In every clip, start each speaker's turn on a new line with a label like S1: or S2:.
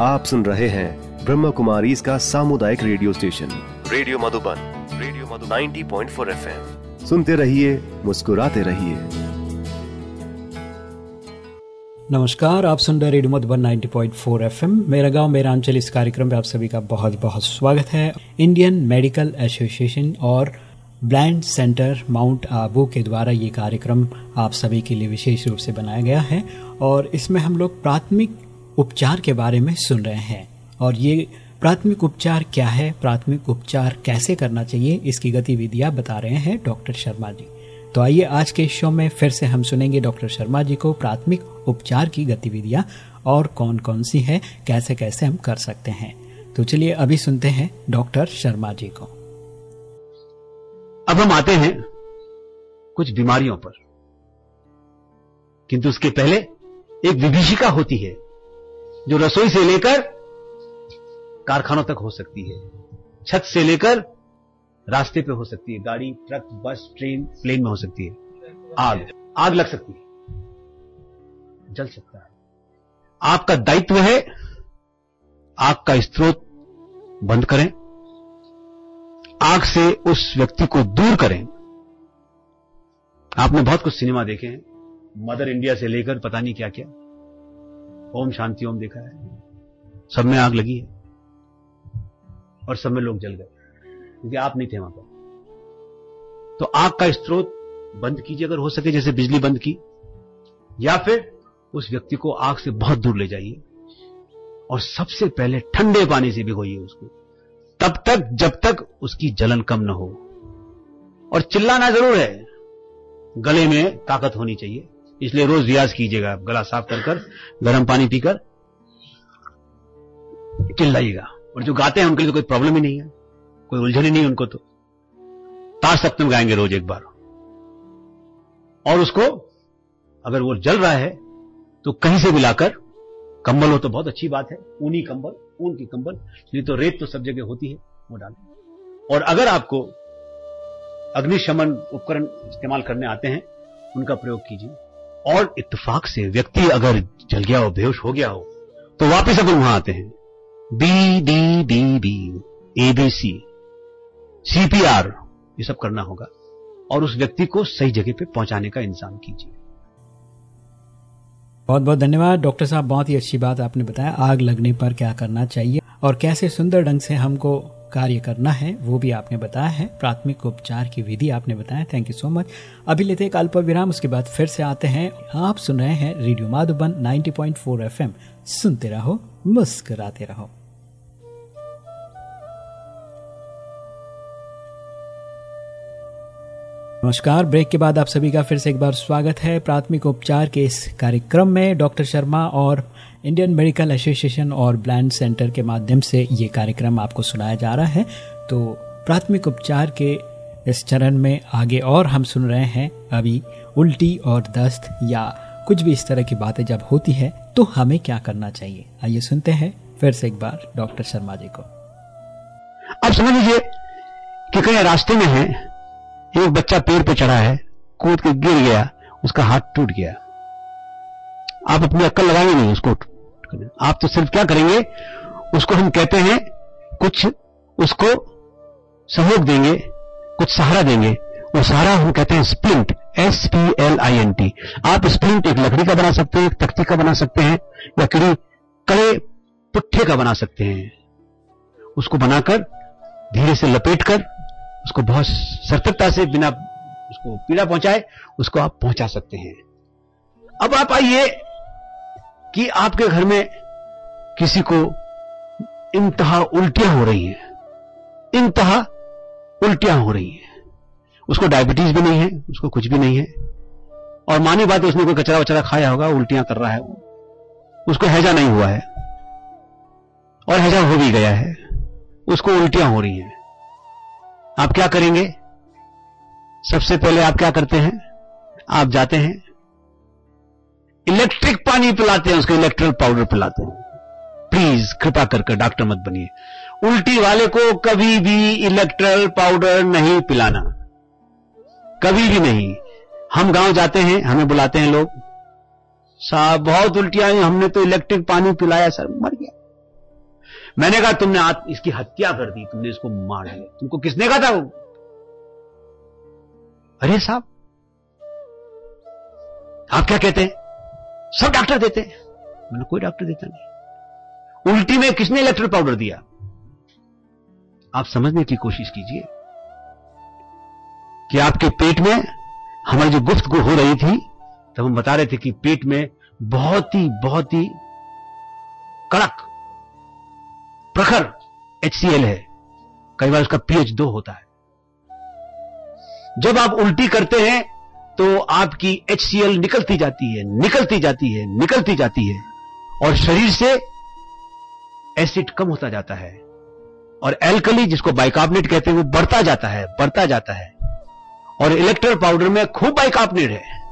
S1: आप सुन रहे हैं ब्रह्म कुमारी इसका सामुदायिक radio station. Radio Madhuban radio Madhuban. 90.4 FM. सुनते रहिए मुस्कुराते रहिए।
S2: नमस्कार आप सुन रहे रेडियो मधुबन 90.4 एफएम। मेरा गाँव मेरा अंचल इस कार्यक्रम में आप सभी का बहुत बहुत स्वागत है। इंडियन मेडिकल एसोसिएशन और ब्लाइंड सेंटर माउंट आबू के द्वारा ये कार्यक्रम आप सभी के लिए विशेष रूप से बनाया गया है। और इसमें हम लोग प्राथमिक उपचार के बारे में सुन रहे हैं। और ये प्राथमिक उपचार क्या है? प्राथमिक उपचार कैसे करना चाहिए? इसकी गतिविधियाँ बता रहे हैं डॉक्टर शर्मा जी। तो आइए आज के शो में फिर से हम सुनेंगे डॉक्टर शर्मा जी को प्राथमिक उपचार की गतिविधियाँ और कौन कौन सी है कैसे कैसे हम कर सकते हैं। तो चलिए अभी सुनते हैं डॉक्टर शर्मा जी को।
S3: अब हम आते हैं कुछ बीमारियों पर। किंतु उसके पहले एक विभीषिका होती है। जो रसोई से लेकर कारखानों तक हो सकती है। छत से लेकर रास्ते पे हो सकती है। गाड़ी, ट्रक, बस, ट्रेन, प्लेन में हो सकती है। आग आग लग सकती है। जल सकता है। आपका दायित्व है, आग का स्त्रोत बंद करें। आग से उस व्यक्ति को दूर करें। आपने बहुत कुछ सिनेमा देखे हैं। मदर इंडिया से लेकर पता नहीं क्या क्या ओम शांति, ओम देखा है। सब में आग लगी है और सब में लोग जल गए, क्योंकि आप नहीं थे वहाँ पर। तो आग का स्त्रोत बंद कीजिए अगर हो सके, जैसे बिजली बंद की, या फिर उस व्यक्ति को आग से बहुत दूर ले जाइए और सबसे पहले ठंडे पानी से भिगोइए उसको, तब तक, जब तक उसकी जलन कम न हो। और चिल्लाना ज़रूर है, गले में ताकत होनी चाहिए। इसलिए रोज रियाज कीजिएगा आप गला साफ़ कर कर, गर्म पानी पीकर चिल्लाइएगा। और जो गाते हैं, उनके लिए तो कोई प्रॉब्लम ही नहीं है। कोई उलझन ही नहीं उनको तो। तार सप्तम गाएँगे रोज एक बार। और उसको अगर वो जल रहा है तो कहीं से मिलाकर कंबल हो तो बहुत अच्छी बात है। ऊनी कंबल, ऊन की कंबल, नहीं तो रेत तो सब जगह होती है, वो डालें। और अगर आपको अग्निशमन उपकरण इस्तेमाल करने आते हैं, उनका प्रयोग कीजिए। और इत्तेफाक से व्यक्ति अगर जल गया हो, बेहोश हो गया हो तो वापस अपन वहाँ आते हैं B D D B A B C CPR ये सब करना होगा। और उस व्यक्ति को सही जगह पे पहुँचाने का इंतज़ाम कीजिए।
S2: बहुत बहुत धन्यवाद। डॉक्टर साहब, बहुत ही अच्छी बात आपने बताया। आग लगने पर क्या करना चाहिए और कैसे सुंदर ढंग से हमको कार्य करना है, वो भी आपने बताया है। प्राथमिक उपचार की विधि आपने बताया थैंक यू सो मच अभी लेते एक अल्प विराम, उसके बाद फिर से आते हैं। आप सुन रहे हैं रेडियो माधुबन 90.4 एफएम। सुनते रहो, मुस्कुराते रहो। नमस्कार, ब्रेक के बाद आप सभी का फिर से एक बार स्वागत है। प्राथमिक उपचार के इस कार्यक्रम में डॉक्टर शर्मा और इंडियन मेडिकल एसोसिएशन और ब्लाइंड सेंटर के माध्यम से ये कार्यक्रम आपको सुनाया जा रहा है। तो प्राथमिक उपचार के इस चरण में आगे और हम सुन रहे हैं अभी उल्टी और दस्त या कुछ भी इस तरह की बातें जब होती है तो हमें क्या करना चाहिए? आइए सुनते हैं फिर से एक बार डॉक्टर शर्मा जी को।
S3: अब समझ लीजिए कि कहीं रास्ते में है, एक बच्चा पेड़ पे चढ़ा है, कूद के गिर गया, उसका हाथ टूट गया। आप अपनी अक्ल लगाएँगे नहीं उसको आप तो सिर्फ़ क्या करेंगे, उसको हम कहते हैं, कुछ उसको सहयोग देंगे, कुछ सहारा देंगे। और सहारा हम कहते हैं splint S P L I N T आप स्प्लिंट एक लकड़ी का बना सकते हैं, एक तख्ती का बना सकते हैं, या कड़ी कड़े पुट्ठे का बना सकते हैं। उसको बनाकर, धीरे से लपेट कर उसको बहुत सतर्कता से बिना उसको पीड़ा पहुँचाए, उसको आप पहुँचा सकते हैं। अब आप आइए कि आपके घर में किसी को इंतहा उल्टियाँ हो रही हैं। इंतहा उल्टियाँ हो रही हैं। उसको डायबिटीज़ भी नहीं है, उसको कुछ भी नहीं है। और मानी बात उसने कोई कचरा वचरा खाया होगा, उल्टियाँ कर रहा है। उसको हैजा नहीं हुआ है। और हैजा हो भी गया है। उसको उल्टियाँ हो रही हैं। आप क्या करेंगे? सबसे पहले आप क्या करते हैं? आप जाते हैं इलेक्ट्रिक पानी पिलाते हैं, उसको इलेक्ट्रिक पाउडर पिलाते हैं। प्लीज़ कृपा करके डॉक्टर मत बनिए। उल्टी वाले को कभी भी इलेक्ट्रल पाउडर नहीं पिलाना। कभी भी नहीं। हम गाँव जाते हैं, हमें बुलाते हैं लोग। साहब, बहुत उल्टियाँ आई हमने तो इलेक्ट्रिक पानी पिलाया, सर, मर गया। मैंने कहा, तुमने आज इसकी हत्या कर दी, तुमने इसको मार दिया तुमको किसने कहा था वो? अरे साहब, आप क्या कहते हैं? सब डॉक्टर देते हैं। मैंने कोई डॉक्टर देता नहीं। उल्टी में किसने इलेक्ट्रिक पाउडर दिया? आप समझने की कोशिश कीजिए कि आपके पेट में हमारी जो गुफ्त हो रही थी, तब हम बता रहे थे कि पेट में बहुत ही बहुत ही कड़क प्रखर एचसीएल है। कई बार उसका पीएच दो होता है। जब आप उल्टी करते हैं तो आपकी एचसीएल निकलती जाती है, निकलती जाती है, निकलती जाती है। और शरीर से एसिड कम होता जाता है। और एल्कली जिसको बाइकार्बोनेट कहते हैं, वो बढ़ता जाता है, बढ़ता जाता है। और इलेक्ट्रल पाउडर में खूब बाइकार्बोनेट है।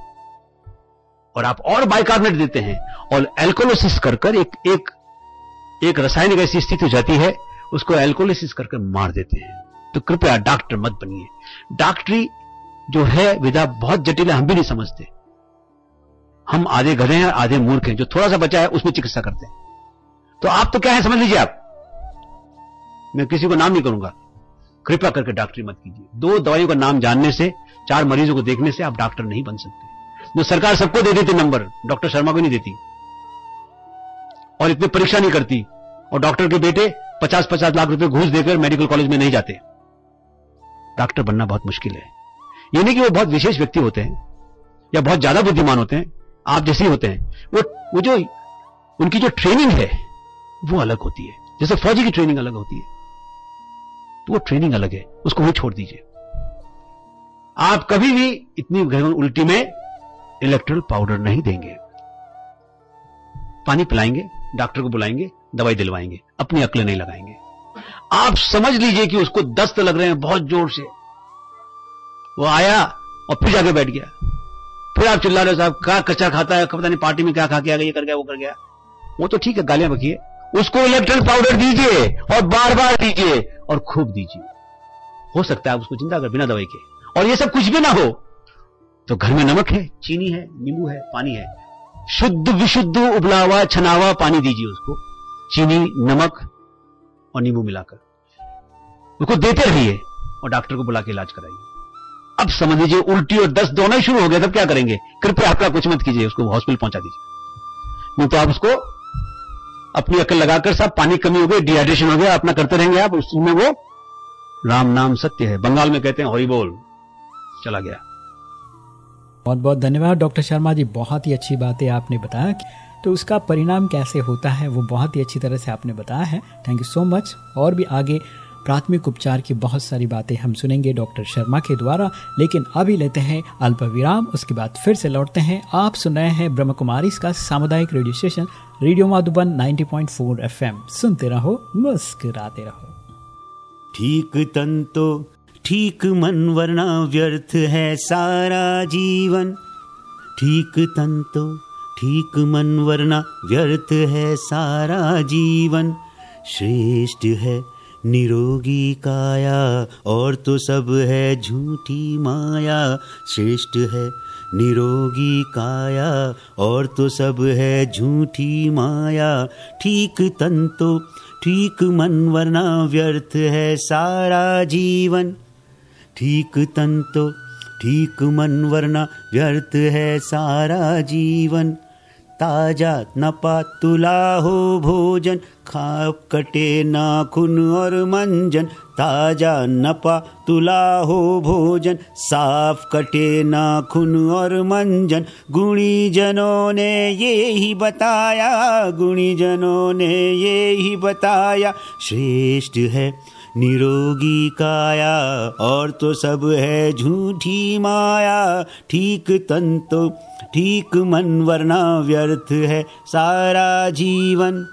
S3: और आप और बाइकार्बोनेट देते हैं। और एल्कोलोसिस कर कर एक एक एक रासायनिक ऐसी स्थिति हो जाती है, उसको एल्कोलिसिस करके मार देते हैं। तो कृपया डॉक्टर मत बनिए। डॉक्टरी जो है विधा बहुत जटिल है, हम भी नहीं समझते। हम आधे गधे हैं, आधे मूर्ख हैं, जो थोड़ा सा बचा है, उसमें चिकित्सा करते हैं। तो आप तो क्या है, समझ लीजिए आप। मैं किसी को नाम नहीं करूँगा। कृपया करके डॉक्टरी मत कीजिए। दो दवाइयों का नाम जानने से, चार मरीजों को देखने से आप डॉक्टर नहीं बन सकते। जो सरकार सबको दे देती नंबर, डॉक्टर शर्मा को नहीं देती। और इतनी परीक्षा नहीं करती। और डॉक्टर के बेटे पचास पचास लाख रुपए घूस देकर मेडिकल कॉलेज में नहीं जाते। डॉक्टर बनना बहुत मुश्किल है। ये नहीं कि वो बहुत विशेष व्यक्ति होते हैं, या बहुत ज़्यादा बुद्धिमान होते हैं, आप जैसे ही होते हैं, वो वो जो, उनकी जो ट्रेनिंग है, वो अलग होती है। जैसे फौजी की ट्रेनिंग अलग होती है। तो वो ट्रेनिंग अलग है, उसको वही छोड़ दीजिए। आप कभी भी इतनी उल्टी में इलेक्ट्रल पाउडर नहीं देंगे। पानी पिलाएँगे डॉक्टर को बुलाएँगे, दवाई दिलवाएँगे, अपनी अकल नहीं लगाएँगे। आप समझ लीजिए कि उसको दस्त लग रहे हैं बहुत ज़ोर से। वो आया और फिर जाके बैठ गया। फिर आप चिल्ला रहे हो, साहब क्या कच्चा खाता है, पता नहीं पार्टी में क्या खा के आ गया ये कर गया, वो कर गया। वो तो ठीक है, गालियाँ बकिए। उसको इलेक्ट्रल पाउडर दीजिए और बार बार दीजिए और खूब दीजिए। हो सकता है उसको ज़िंदा कर, बिना दवाई के। और ये सब कुछ भी ना हो तो घर में नमक है, चीनी है, नींबू है, पानी है। शुद्ध विशुद्ध उबलावा, छनावा, पानी दीजिए उसको। चीनी, नमक और नींबू मिलाकर। उसको देते रहिए और डॉक्टर को बुला के इलाज कराइए। अब समझ लीजिए, उल्टी और दस्त दोनों शुरू हो गए, तब क्या करेंगे? कृपया आपका कुछ मत कीजिए, उसको हॉस्पिटल पहुँचा दीजिए। नहीं तो आप उसको अपनी अकल लगाकर सब पानी कमी हो गई डिहाइड्रेशन हो गया, अपना करते रहेंगे आप उसमें वो राम नाम सत्य है। बंगाल में कहते हैं हरी बोल। चला गया।
S2: बहुत बहुत धन्यवाद, डॉक्टर शर्मा जी, बहुत ही अच्छी बातें आपने बताया। तो उसका परिणाम कैसे होता है, वो बहुत ही अच्छी तरह से आपने बताया है। थैंक यू सो मच और भी आगे प्राथमिक उपचार की बहुत सारी बातें हम सुनेंगे डॉक्टर शर्मा के द्वारा, लेकिन अभी लेते हैं अल्प विराम, उसके बाद फिर से लौटते हैं। आप सुन रहे हैं ब्रह्म कुमारी का सामुदायिक radio station, radio Madhuban 90.4 FM. सुनते रहो, मुस्कुराते रहो।
S4: ठीक तंतो, ठीक मन वरना व्यर्थ है सारा जीवन। ठीक तंतो, ठीक मन वरना व्यर्थ है सारा जीवन। श्रेष्ठ है निरोगी काया, और तो सब है झूठी माया। श्रेष्ठ है निरोगी काया, और तो सब है झूठी माया। ठीक तन तो ठीक मन, वरना व्यर्थ है सारा जीवन। ठीक तन तो ठीक मन, वरना व्यर्थ है सारा जीवन। ताज़ा नपा तुला हो भोजन, खाप कटे नाखुन और मंजन। ताज़ा नपा तुला हो भोजन, साफ़ कटे नाखुन और मंजन। गुणी जनों ने ये ही बताया गुणी जनों ने ये ही बताया, श्रेष्ठ है निरोगी काया, और तो सब है झूठी माया। ठीक तंतो ठीक मन वरना व्यर्थ है सारा जीवन।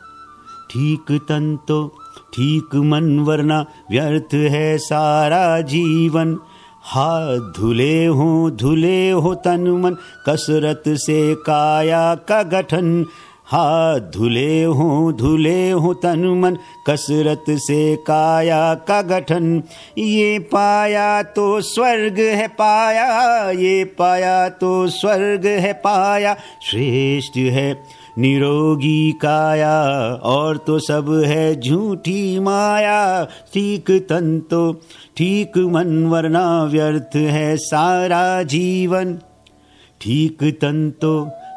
S4: ठीक तन तो ठीक मन वरना व्यर्थ है सारा जीवन। हाथ धुले हो धुले हो तन मन, कसरत से काया का गठन। हाथ धुले हो धुले हो तन मन, कसरत से काया का गठन। ये पाया तो स्वर्ग है पाया, ये पाया तो स्वर्ग है पाया, श्रेष्ठ है निरोगी काया, और तो सब है झूठी माया। ठीक तन तो ठीक मन, वरना व्यर्थ है सारा जीवन। ठीक तन तो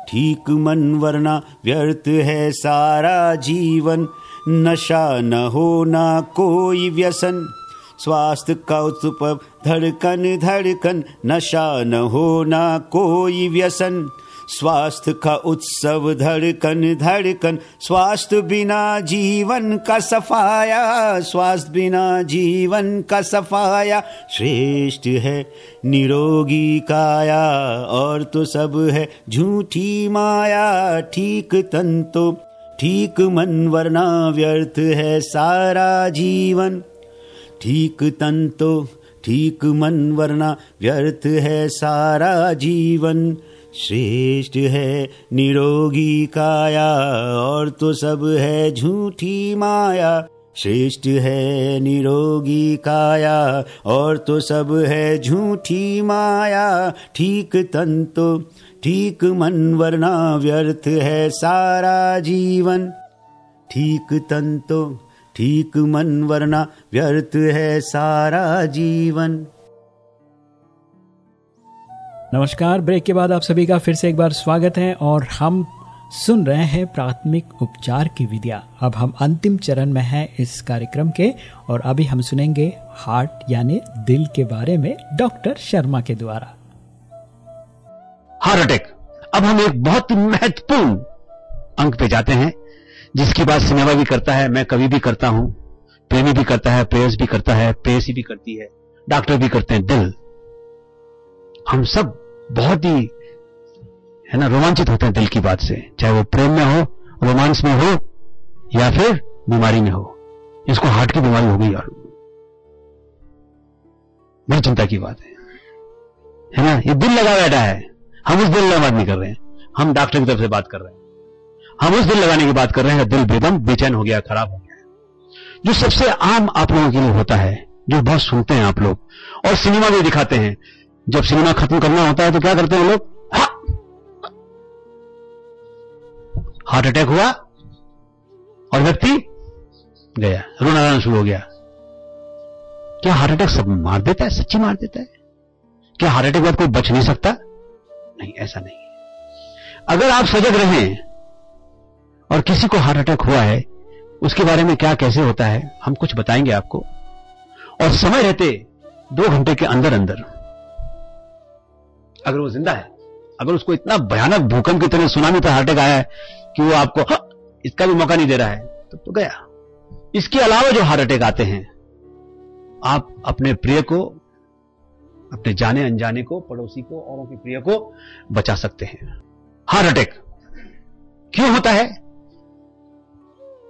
S4: ठीक मन वरना व्यर्थ है सारा जीवन। नशा न हो ना कोई व्यसन। स्वास्थ्य का उत्सुप धड़कन धड़कन। नशा न हो ना कोई व्यसन। स्वास्थ्य का उत्सव धड़कन धड़कन। स्वास्थ्य बिना जीवन का सफाया, स्वास्थ्य बिना जीवन का सफाया। श्रेष्ठ है निरोगी काया, और तो सब है झूठी माया। ठीक तन तो ठीक मन, वरना व्यर्थ है सारा जीवन। ठीक तन तो ठीक मन, वरना व्यर्थ है सारा जीवन। श्रेष्ठ है निरोगी काया, और तो सब है झूठी माया। श्रेष्ठ है निरोगी काया, और तो सब है झूठी माया। ठीक तन तो ठीक मन, वरना व्यर्थ है सारा जीवन। ठीक तन तो ठीक मन, वरना व्यर्थ है सारा जीवन।
S2: नमस्कार। ब्रेक के बाद आप सभी का फिर से एक बार स्वागत है और हम सुन रहे हैं प्राथमिक उपचार की विद्या अब हम अंतिम चरण में हैं इस कार्यक्रम के और अभी हम सुनेंगे हार्ट यानी दिल के बारे में डॉक्टर शर्मा के द्वारा।
S3: Heart attack. अब हम एक बहुत महत्वपूर्ण अंक पे जाते हैं, जिसकी बात सिनेमा भी करता है, मैं कवि भी करता हूँ, प्रेमी भी करता है, प्रेयस भी करता है, प्रेयसी भी करती है, डॉक्टर भी करते हैं, दिल। हम सब बहुत ही, है ना, रोमांचित होते हैं दिल की बात से। चाहे वो प्रेम में हो, रोमांस में हो, या फिर बीमारी में हो। इसको हार्ट की बीमारी हो गई और बड़ी चिंता की बात है। है ना, ये दिल लगा बैठा है। हम उस दिल में बात नहीं कर रहे हैं। हम डॉक्टर की तरफ़ से बात कर रहे हैं। हम उस दिल लगाने की बात कर रहे हैं। दिल बेदम, बेचैन हो गया, खराब हो गया। जो सबसे आम आप लोगों के लिए होता है, जो बहुत सुनते हैं आप लोग, और सिनेमा में दिखाते हैं जब सिनेमा खत्म करना होता है तो क्या करते हैं लोग? हार्ट अटैक हुआ और व्यक्ति गया। रोना रोना शुरू हो गया। क्या हार्ट अटैक सब मार देता है, सच्ची मार देता है? क्या हार्ट अटैक बाद कोई बच नहीं सकता? नहीं, ऐसा नहीं अगर आप सजग रहें और किसी को हार्ट अटैक हुआ है, उसके बारे में क्या कैसे होता है, हम कुछ बताएँगे आपको। और समय रहते दो घंटे के अंदर अंदर अगर वो ज़िंदा है अगर उसको इतना भयानक भूकंप की तरह सुनामी पर हार्ट आया है कि वो आपको हा, इसका भी मौका नहीं दे रहा है तो, तो गया। इसके अलावा जो हार्ट अटैक आते हैं आप अपने प्रिय को अपने जाने अनजाने को पड़ोसी को औरों के प्रिय को बचा सकते हैं। हार्ट अटैक क्यों होता है?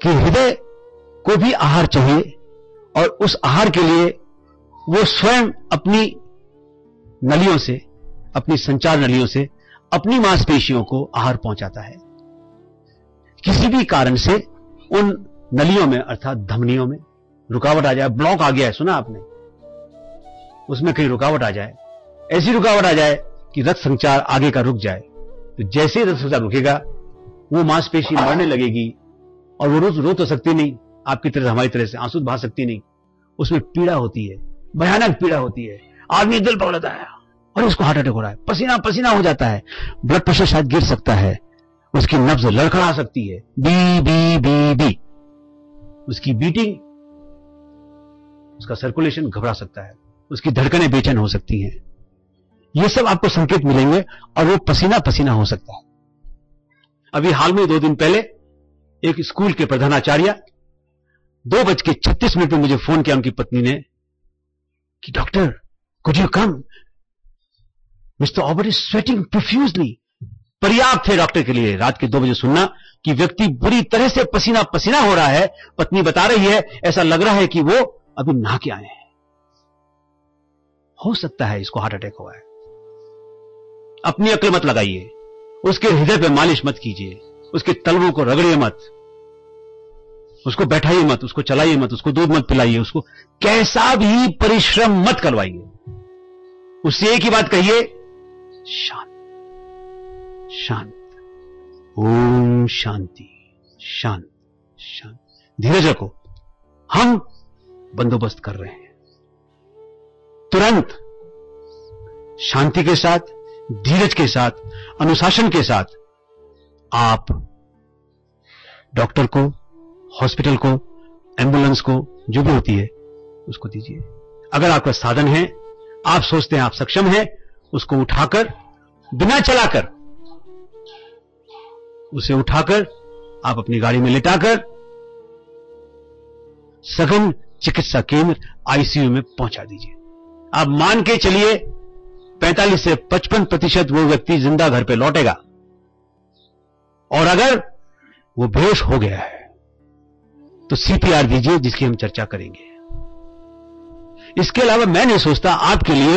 S3: कि हृदय को भी आहार चाहिए और उस आहार के लिए वो स्वयं अपनी नलियों से अपनी संचार नलियों से, अपनी मांसपेशियों को आहार पहुंचाता है। किसी भी कारण से उन नलियों में, अर्थात धमनियों में रुकावट आ जाए, ब्लॉक आ गया है, सुना आपने? उसमें कहीं रुकावट आ जाए, ऐसी रुकावट आ जाए कि रक्त संचार आगे का रुक जाए तो जैसे ही रक्त संचार रुकेगा, वो मांसपेशी मरने लगेगी और वो रोज रो तो सकती नहीं, आपकी तरह हमारी तरह से, आँसू बहा सकती नहीं। उसमें पीड़ा होती है, भयानक पीड़ा होती है। आदमी दिल पकड़ता है। और उसको हार्ट अटैक हो रहा है। पसीना पसीना हो जाता है। ब्लड प्रेशर शायद गिर सकता है। उसकी नब्ज लड़खड़ा सकती है। B B B B. उसकी बीटिंग उसका सर्कुलेशन घबरा सकता है। उसकी धड़कनें बेचैन हो सकती हैं। ये सब आपको संकेत मिलेंगे और वो पसीना पसीना हो सकता है। अभी हाल में दो दिन पहले एक स्कूल के प्रधानाचार्य दो बज के छत्तीस मिनट में मुझे फ़ोन किया उनकी पत्नी ने कि, doctor could you come Mister Auber is sweating profusely पर्याप्त थे डॉक्टर के लिए रात के दो बजे सुनना कि व्यक्ति बुरी तरह से पसीना पसीना हो रहा है, पत्नी बता रही है, ऐसा लग रहा है कि वो अभी नहा के आए हैं। हो सकता है इसको हार्ट अटैक हुआ है। अपनी अक्ल मत लगाइए, उसके हृदय पे मालिश मत कीजिए, उसके तलवों को रगड़िए मत, उसको बैठाइए मत, उसको चलाइए मत, उसको दूध मत पिलाइए, उसको कैसा भी परिश्रम मत करवाइए। उससे एक ही बात कहिए शांत शांत। ओम शांति, शांत शांत। धीरज रखो। हम बंदोबस्त कर रहे हैं। तुरंत शांति के साथ, धीरज के साथ, अनुशासन के साथ आप डॉक्टर को, हॉस्पिटल को, एंबुलेंस को, जो भी होती है, उसको दीजिए। अगर आपका साधन है, आप सोचते हैं आप सक्षम हैं उसको उठाकर, बिना चलाकर, उसे उठाकर आप अपनी गाड़ी में लिटाकर सघन चिकित्सा केंद्र आईसीयू में पहुँचा दीजिए। आप मान के चलिए 45 से 55 प्रतिशत वो व्यक्ति ज़िंदा घर पे लौटेगा। और अगर वो बेहोश हो गया है तो सीपीआर दीजिए जिसकी हम चर्चा करेंगे। इसके अलावा मैं नहीं सोचता आपके लिए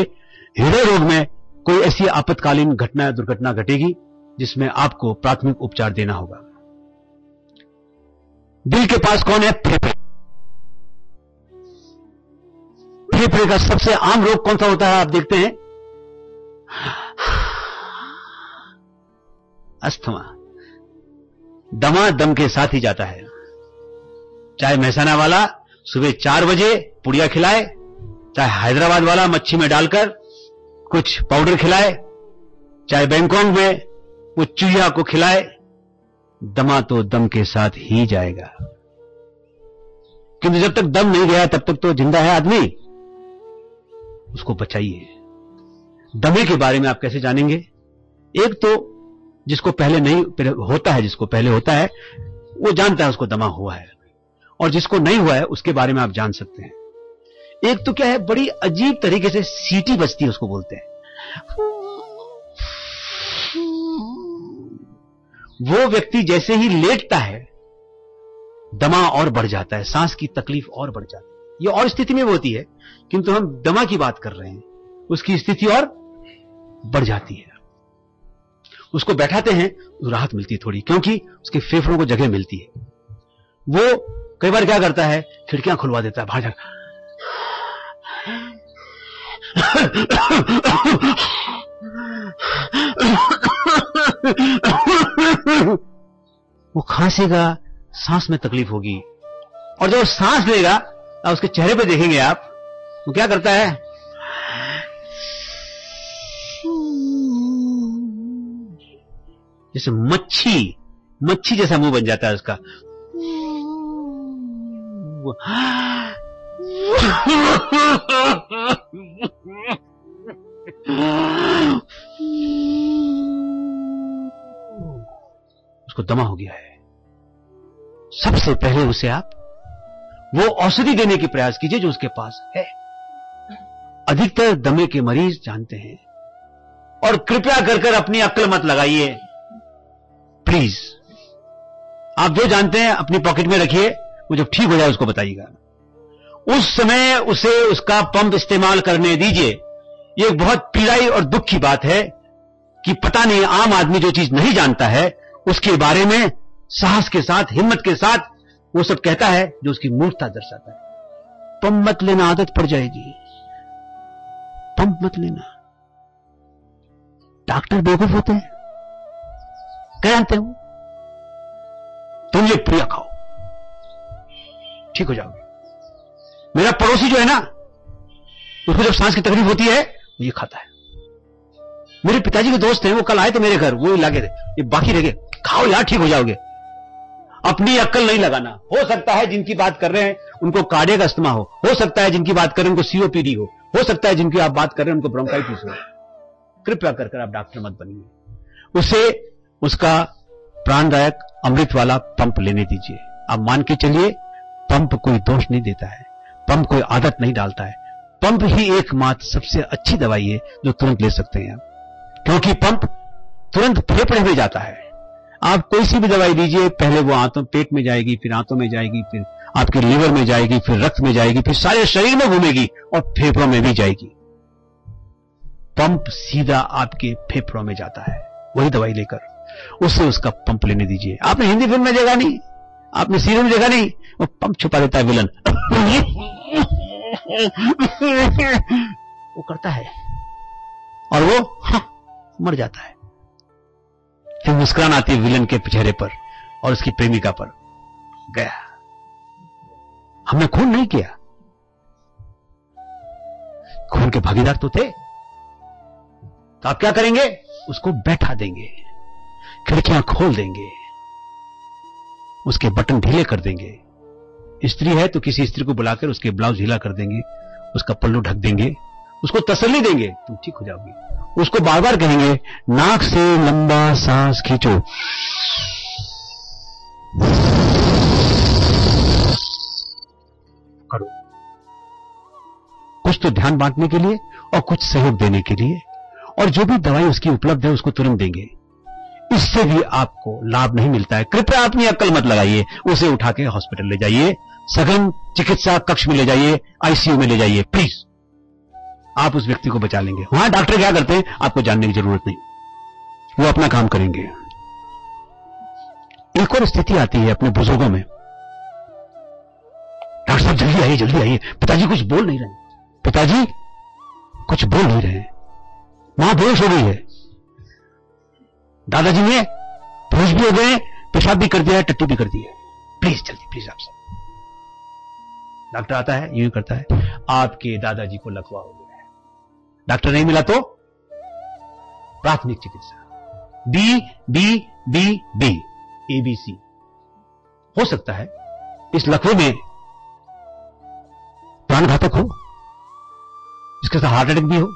S3: हृदय रोग में कोई ऐसी आपातकालीन घटना या दुर्घटना घटेगी जिसमें आपको प्राथमिक उपचार देना होगा। दिल के पास कौन है? फेफड़े। फेफड़े का सबसे आम रोग कौन सा होता है? आप देखते हैं। अस्थमा। दमा दम के साथ ही जाता है। चाहे महसाना वाला सुबह चार बजे पुड़िया खिलाए, चाहे हैदराबाद वाला मच्छी में डालकर कुछ पाउडर खिलाए, चाहे बैंकॉक में, वो चूहिया को खिलाए, दमा तो दम के साथ ही जाएगा। किंतु जब तक दम नहीं गया, तब तक तो ज़िंदा है आदमी। उसको बचाइए। दमे के बारे में आप कैसे जानेंगे? एक तो जिसको पहले नहीं होता है, जिसको पहले होता है, वो जानता है उसको दमा हुआ है। और जिसको नहीं हुआ है, उसके बारे में आप जान सकते हैं। एक तो क्या है, बड़ी अजीब तरीके से सीटी बजती है उसको बोलते हैं। वो व्यक्ति जैसे ही लेटता है, दमा और बढ़ जाता है, सांस की तकलीफ़ और बढ़ जाती है। ये और स्थिति में होती है, किंतु हम दमा की बात कर रहे हैं, उसकी स्थिति और बढ़ जाती है। उसको बैठाते हैं तो राहत मिलती है थोड़ी, क्योंकि उसके फेफड़ों को जगह मिलती है। वो कई बार क्या करता है, खिड़कियाँ खुलवा देता है बाहर जाकर वो खांसेगा, सांस में तकलीफ़ होगी। और जब सांस लेगा तो उसके चेहरे पे देखेंगे आप, वो क्या करता है? जैसे मच्छी मच्छी जैसा मुँह बन जाता है उसका। उसको दमा हो गया है। सबसे पहले उसे आप वो औषधि देने की प्रयास कीजिए जो उसके पास है। अधिकतर दमे के मरीज़ जानते हैं। और कृपया कर कर अपनी अक्ल मत लगाइए। प्लीज़ आप जो जानते हैं, अपनी पॉकेट में रखिए। वो जब ठीक हो जाए, उसको बताइएगा। उस समय उसे उसका पंप इस्तेमाल करने दीजिए। ये बहुत पीड़ाई और दुख की बात है कि पता नहीं, आम आदमी जो चीज़ नहीं जानता है, उसके बारे में साहस के साथ, हिम्मत के साथ वो सब कहता है जो उसकी मूर्खता दर्शाता है। पंप मत लेना, आदत पड़ जाएगी। पंप मत लेना। डॉक्टर बेवकूफ़ होते हैं। क्या जानते हो? तुम ये प्रिया खाओ। ठीक हो जाओगे। मेरा पड़ोसी जो है ना, उसको जब सांस की तकलीफ़ होती है ये खाता है। मेरे पिताजी के दोस्त हैं, वो कल आए थे मेरे घर, वो लागे थे ये बाकी रह गए। खाओ यार, ठीक हो जाओगे। अपनी अक्ल नहीं लगाना। हो सकता है जिनकी बात कर रहे हैं, उनको काड़े का इस्तेमाल हो। हो सकता है जिनकी बात कर रहे हैं, उनको सीओपीडी हो। हो सकता है जिनकी आप बात कर रहे हैं, उनको ब्रोंकाइटिस हो। कृपया कर आप डॉक्टर मत बनिए। उसे, उसका प्राणदायक अमृत वाला पंप लेने दीजिए। आप मान के चलिए, पंप कोई दोष नहीं देता है। पंप कोई आदत नहीं डालता है। पंप ही एकमात्र सबसे अच्छी दवाई है जो तुरंत ले सकते हैं आप। क्योंकि पंप तुरंत फेफड़े में जाता है। आप कोई सी भी दवाई दीजिए पहले वो आंतों पेट में जाएगी फिर आंतों में जाएगी फिर आपके लीवर में जाएगी फिर रक्त में जाएगी फिर सारे शरीर में घूमेगी और फेफड़ों में भी जाएगी। पंप सीधा आपके फेफड़ों में जाता है। वही दवाई लेकर उससे उसका पंप लेने दीजिए। आपने हिंदी फ़िल्म में जगह नहीं? आपने सीरियल में जगह नहीं? वो पंप छुपा देता है विलन। वो करता है। और वो हाँ, मर जाता है। फिर मुस्कुरान आती है विलन के चेहरे पर और उसकी प्रेमिका पर गया। हमने खून नहीं किया। खून के भागीदार तो थे। तो आप क्या करेंगे? उसको बैठा देंगे। खिड़कियाँ खोल देंगे। उसके बटन ढीले कर देंगे। स्त्री है तो किसी स्त्री को बुलाकर उसके ब्लाउज ढीला कर देंगे, उसका पल्लू ढक देंगे, उसको तसल्ली देंगे, तुम ठीक हो जाओगे। उसको बार बार कहेंगे, नाक से लंबा सांस खींचो। करो। कुछ तो ध्यान बांटने के लिए और कुछ सहयोग देने के लिए, और जो भी दवाई उसकी उपलब्ध है उसको तुरंत देंगे। इससे भी आपको लाभ नहीं मिलता है। कृपया अपनी अक्ल मत लगाइए, उसे उठा के हॉस्पिटल ले जाइए। सघन चिकित्सा कक्ष में ले जाइए आईसीयू में ले जाइए प्लीज़ आप उस व्यक्ति को बचा लेंगे। वहाँ डॉक्टर क्या करते हैं? आपको जानने की ज़रूरत नहीं। वो अपना काम करेंगे। एक और स्थिति आती है अपने बुज़ुर्गों में। डॉक्टर साहब, जल्दी आइए जल्दी आइए। पिताजी कुछ बोल नहीं रहे। पिताजी कुछ बोल नहीं रहे। माँ बेहोश हो गई है। दादाजी ने बेहोश भी हो गए, पेशाब भी कर दिया टट्टी भी कर दी है। प्लीज़ जल्दी प्लीज़ आप सब। डॉक्टर आता है, यूँ करता है। आपके दादाजी को लकवा हो गया है। डॉक्टर नहीं मिला तो प्राथमिक चिकित्सा। B B B B A B C हो सकता है इस लकवे में प्राण घातक हो इसके साथ हार्ट अटैक भी हो।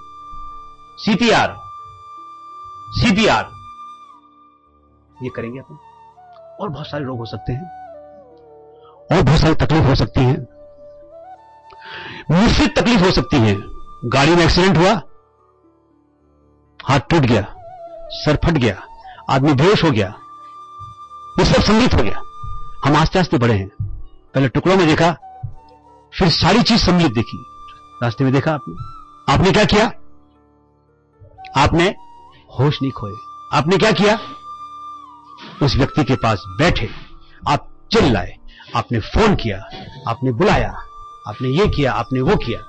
S3: सीपीआर सीपीआर ये करेंगे अपन। और बहुत सारे रोग हो सकते हैं। और बहुत सारी तकलीफ़ हो सकती है। मिश्रित तकलीफ़ हो सकती है। गाड़ी में एक्सीडेंट हुआ, हाथ टूट गया, सर फट गया, आदमी बेहोश हो गया, ये सब सम्मिलित हो गया। हम आस्ते आस्ते बढ़े हैं। पहले टुकड़ों में देखा, फिर सारी चीज़ सम्मिलित देखी। रास्ते में देखा आपने। आपने क्या किया? आपने होश नहीं खोए। आपने क्या किया? उस व्यक्ति के पास बैठे, आप चिल्लाए, आपने फ़ोन किया, आपने बुलाया, आपने ये किया, आपने वो किया।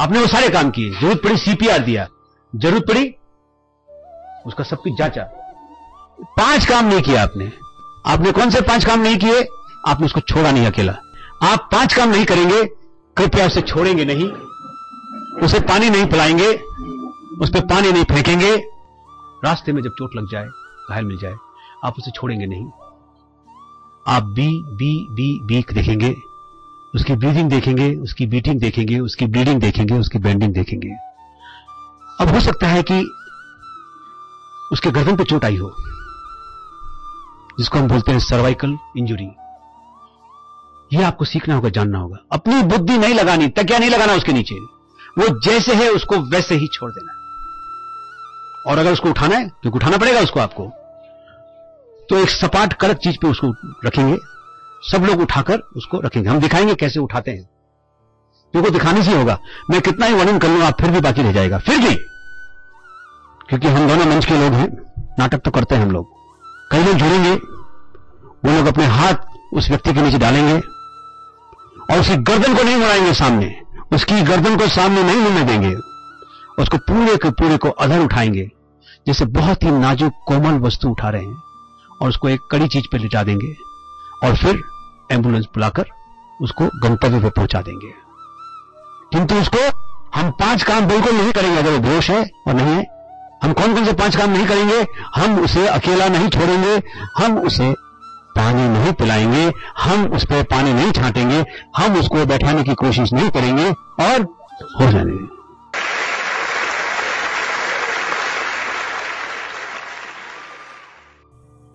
S3: आपने वो सारे काम किए, ज़रूरत पड़ी सीपीआर दिया। ज़रूरत पड़ी? उसका सब कुछ जांचा। पाँच काम नहीं किया आपने। आपने कौन से पाँच काम नहीं किए? आपने उसको छोड़ा नहीं अकेला। आप पाँच काम नहीं करेंगे, कृपया उसे छोड़ेंगे नहीं। उसे पानी नहीं पिलाएँगे, उस पर पानी नहीं फेंकेंगे। रास्ते में जब चोट लग जाए, घायल मिल जाए आप उसे छोड़ेंगे नहीं। आप बी बी बी बी देखेंगे, उसकी ब्रीदिंग देखेंगे, उसकी बीटिंग देखेंगे, उसकी ब्लीडिंग देखेंगे, उसकी बेंडिंग देखेंगे। अब हो सकता है कि उसके गर्दन पे चोट आई हो, जिसको हम बोलते हैं सर्वाइकल इंजुरी ये आपको सीखना होगा, जानना होगा। अपनी बुद्धि नहीं लगानी, तकिया नहीं लगाना उसके नीचे। वो जैसे है, उसको वैसे ही छोड़ देना। और अगर उसको उठाना है, क्योंकि उठाना पड़ेगा उसको आपको। तो एक सपाट कड़क चीज़ पे उसको रखेंगे। सब लोग उठाकर उसको रखेंगे। हम दिखाएँगे कैसे उठाते हैं। क्योंकि दिखाने से होगा। मैं कितना ही वर्णन कर लूँगा फिर भी बाकी रह जाएगा। फिर भी! क्योंकि हम दोनों मंच के लोग हैं। नाटक तो करते हैं हम लोग। कई लोग जुड़ेंगे। वो लोग अपने हाथ उस व्यक्ति के नीचे डालेंगे। और उसकी गर्दन को नहीं मुड़ाएँगे सामने। उसकी गर्दन को सामने नहीं मुड़ने देंगे। उसको पूरे के पूरे को अधर उठाएँगे जैसे बहुत ही नाजुक, कोमल वस्तु उठा रहे हैं। और उसको एक कड़ी चीज़ पर लिटा देंगे और फिर एंबुलेंस बुलाकर उसको गंतव्य पे पहुँचा देंगे। किंतु उसको हम पाँच काम बिल्कुल नहीं करेंगे, अगर वो बेहोश है और नहीं है। हम कौन कौन से पाँच काम नहीं करेंगे? हम उसे अकेला नहीं छोड़ेंगे, हम उसे पानी नहीं पिलाएँगे, हम उस पर पानी नहीं छाटेंगे, हम उसको बैठाने की कोशिश नहीं करेंगे और हो जाने।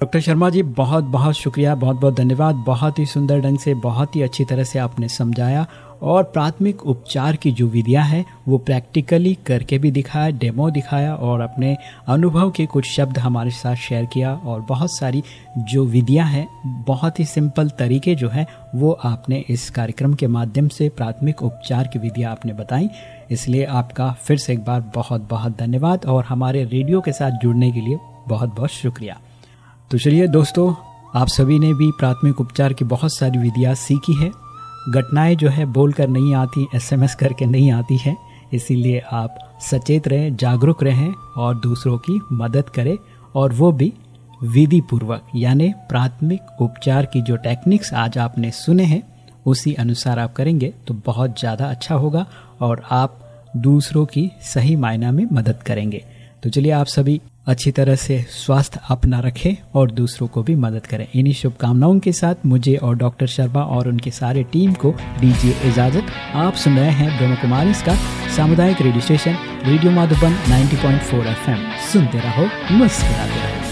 S2: डॉक्टर शर्मा जी, बहुत बहुत शुक्रिया, बहुत बहुत धन्यवाद। बहुत ही सुंदर ढंग से, बहुत ही अच्छी तरह से आपने समझाया और प्राथमिक उपचार की जो विधियाँ हैं, वो प्रैक्टिकली करके भी दिखाया, डेमो दिखाया और अपने अनुभव के कुछ शब्द हमारे साथ शेयर किया और बहुत सारी जो विधियाँ हैं, बहुत ही सिंपल तरीके जो हैं, वो आपने इस कार्यक्रम के माध्यम से प्राथमिक उपचार की विधियाँ आपने बताई। इसलिए आपका फिर से एक बार बहुत बहुत धन्यवाद और हमारे रेडियो के साथ जुड़ने के लिए बहुत बहुत शुक्रिया। तो चलिए दोस्तों, आप सभी ने भी प्राथमिक उपचार की बहुत सारी विधियाँ सीखी है। घटनाएँ जो है बोल कर नहीं आती, एसएमएस करके नहीं आती है। इसीलिए आप सचेत रहें, जागरूक रहें और दूसरों की मदद करें और वो भी विधि पूर्वक यानी प्राथमिक उपचार की जो टेक्निक्स आज आपने सुने हैं, उसी अनुसार आप करेंगे तो बहुत ज़्यादा अच्छा होगा और आप दूसरों की सही मायना में मदद करेंगे। तो चलिए आप सभी अच्छी तरह से स्वास्थ्य अपना रखें और दूसरों को भी मदद करें। इन्हीं शुभकामनाओं के साथ मुझे और डॉक्टर शर्मा और उनके सारे टीम को दीजिए इजाज़त। आप सुन रहे हैं ब्रह्म कुमारी सामुदायिक radio station, radio Madhuban 90.4 FM. सुनते रहो, मुस्कुराते रहो।